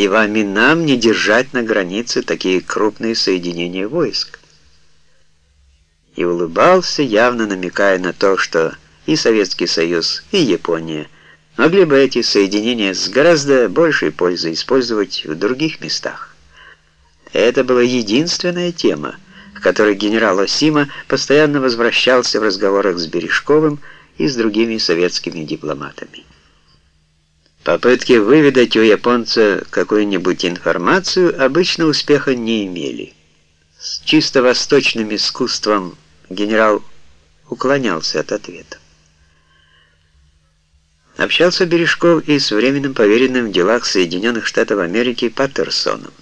и вам и нам не держать на границе такие крупные соединения войск. И улыбался, явно намекая на то, что и Советский Союз, и Япония могли бы эти соединения с гораздо большей пользой использовать в других местах. Это была единственная тема, к которой генерал Осима постоянно возвращался в разговорах с Бережковым и с другими советскими дипломатами. Попытки выведать у японца какую-нибудь информацию обычно успеха не имели. С чисто восточным искусством генерал уклонялся от ответа. Общался Бережков и с временным поверенным в делах Соединенных Штатов Америки Паттерсоном.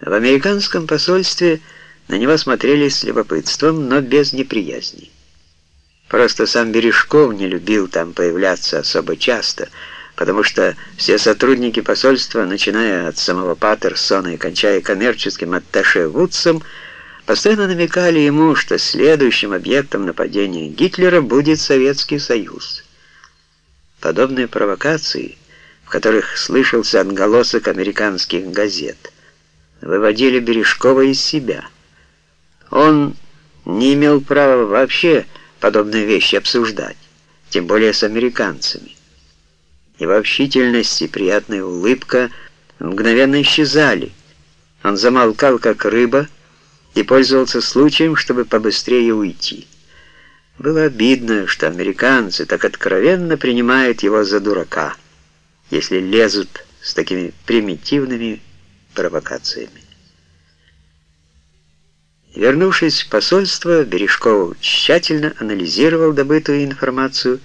В американском посольстве на него смотрели с любопытством, но без неприязни. Просто сам Бережков не любил там появляться особо часто, потому что все сотрудники посольства, начиная от самого Паттерсона и кончая коммерческим атташе Вудсом, постоянно намекали ему, что следующим объектом нападения Гитлера будет Советский Союз. Подобные провокации, в которых слышался отголосок американских газет, выводили Бережкова из себя. Он не имел права вообще подобные вещи обсуждать, тем более с американцами. Его общительность и приятная улыбка мгновенно исчезали. Он замолкал, как рыба, и пользовался случаем, чтобы побыстрее уйти. Было обидно, что американцы так откровенно принимают его за дурака, если лезут с такими примитивными провокациями. Вернувшись в посольство, Бережков тщательно анализировал добытую информацию,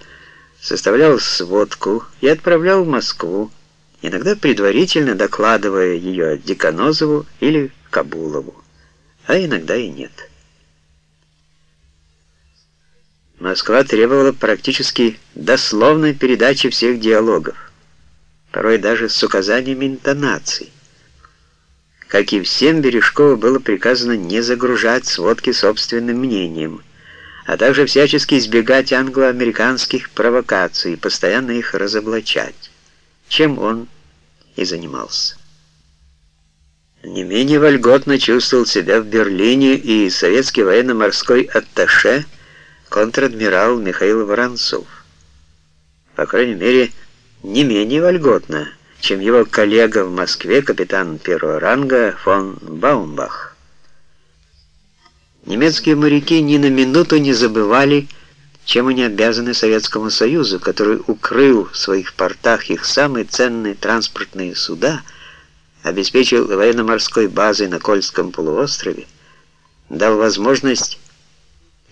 составлял сводку и отправлял в Москву, иногда предварительно докладывая ее Деканозову или Кабулову, а иногда и нет. Москва требовала практически дословной передачи всех диалогов, порой даже с указанием интонаций. Как и всем, Бережкову было приказано не загружать сводки собственным мнением, а также всячески избегать англо-американских провокаций постоянно их разоблачать, чем он и занимался. Не менее вольготно чувствовал себя в Берлине и советский военно-морской атташе – контр-адмирал Михаил Воронцов. По крайней мере, не менее вольготно, чем его коллега в Москве, капитан первого ранга фон Баумбах. Немецкие моряки ни на минуту не забывали, чем они обязаны Советскому Союзу, который укрыл в своих портах их самые ценные транспортные суда, обеспечил военно-морской базой на Кольском полуострове, дал возможность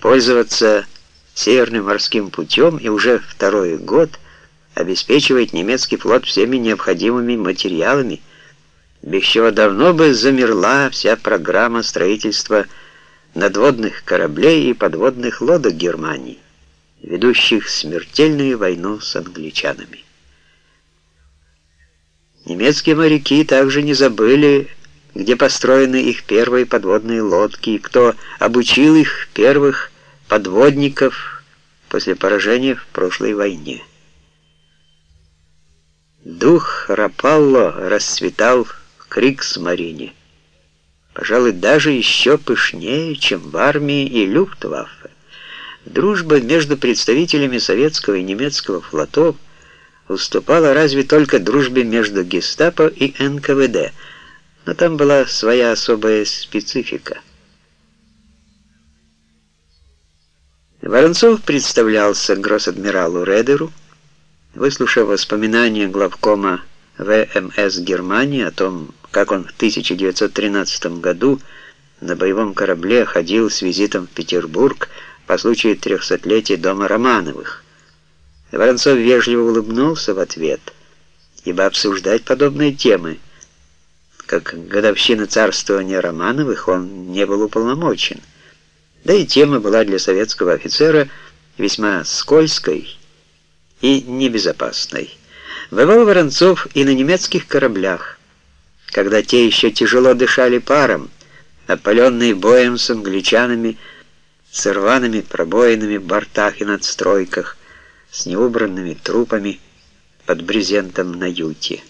пользоваться Северным морским путем и уже второй год обеспечивает немецкий флот всеми необходимыми материалами, без чего давно бы замерла вся программа строительства надводных кораблей и подводных лодок Германии, ведущих смертельную войну с англичанами. Немецкие моряки также не забыли где построены их первые подводные лодки, и кто обучил их первых подводников после поражения в прошлой войне. Дух Рапалло расцветал в Криксмарине, пожалуй, даже еще пышнее, чем в армии и Люфтваффе. Дружба между представителями советского и немецкого флотов уступала разве только дружбе между гестапо и НКВД – но там была своя особая специфика. Воронцов представлялся гросс-адмиралу Редеру, выслушав воспоминания главкома ВМС Германии о том, как он в 1913 году на боевом корабле ходил с визитом в Петербург по случаю трехсотлетия дома Романовых. Воронцов вежливо улыбнулся в ответ, ибо обсуждать подобные темы – как годовщина царствования Романовых он не был уполномочен. Да и тема была для советского офицера весьма скользкой и небезопасной. Бывал Воронцов и на немецких кораблях, когда те еще тяжело дышали паром, опаленные боем с англичанами, с рваными пробоинами в бортах и надстройках, с неубранными трупами под брезентом на юте.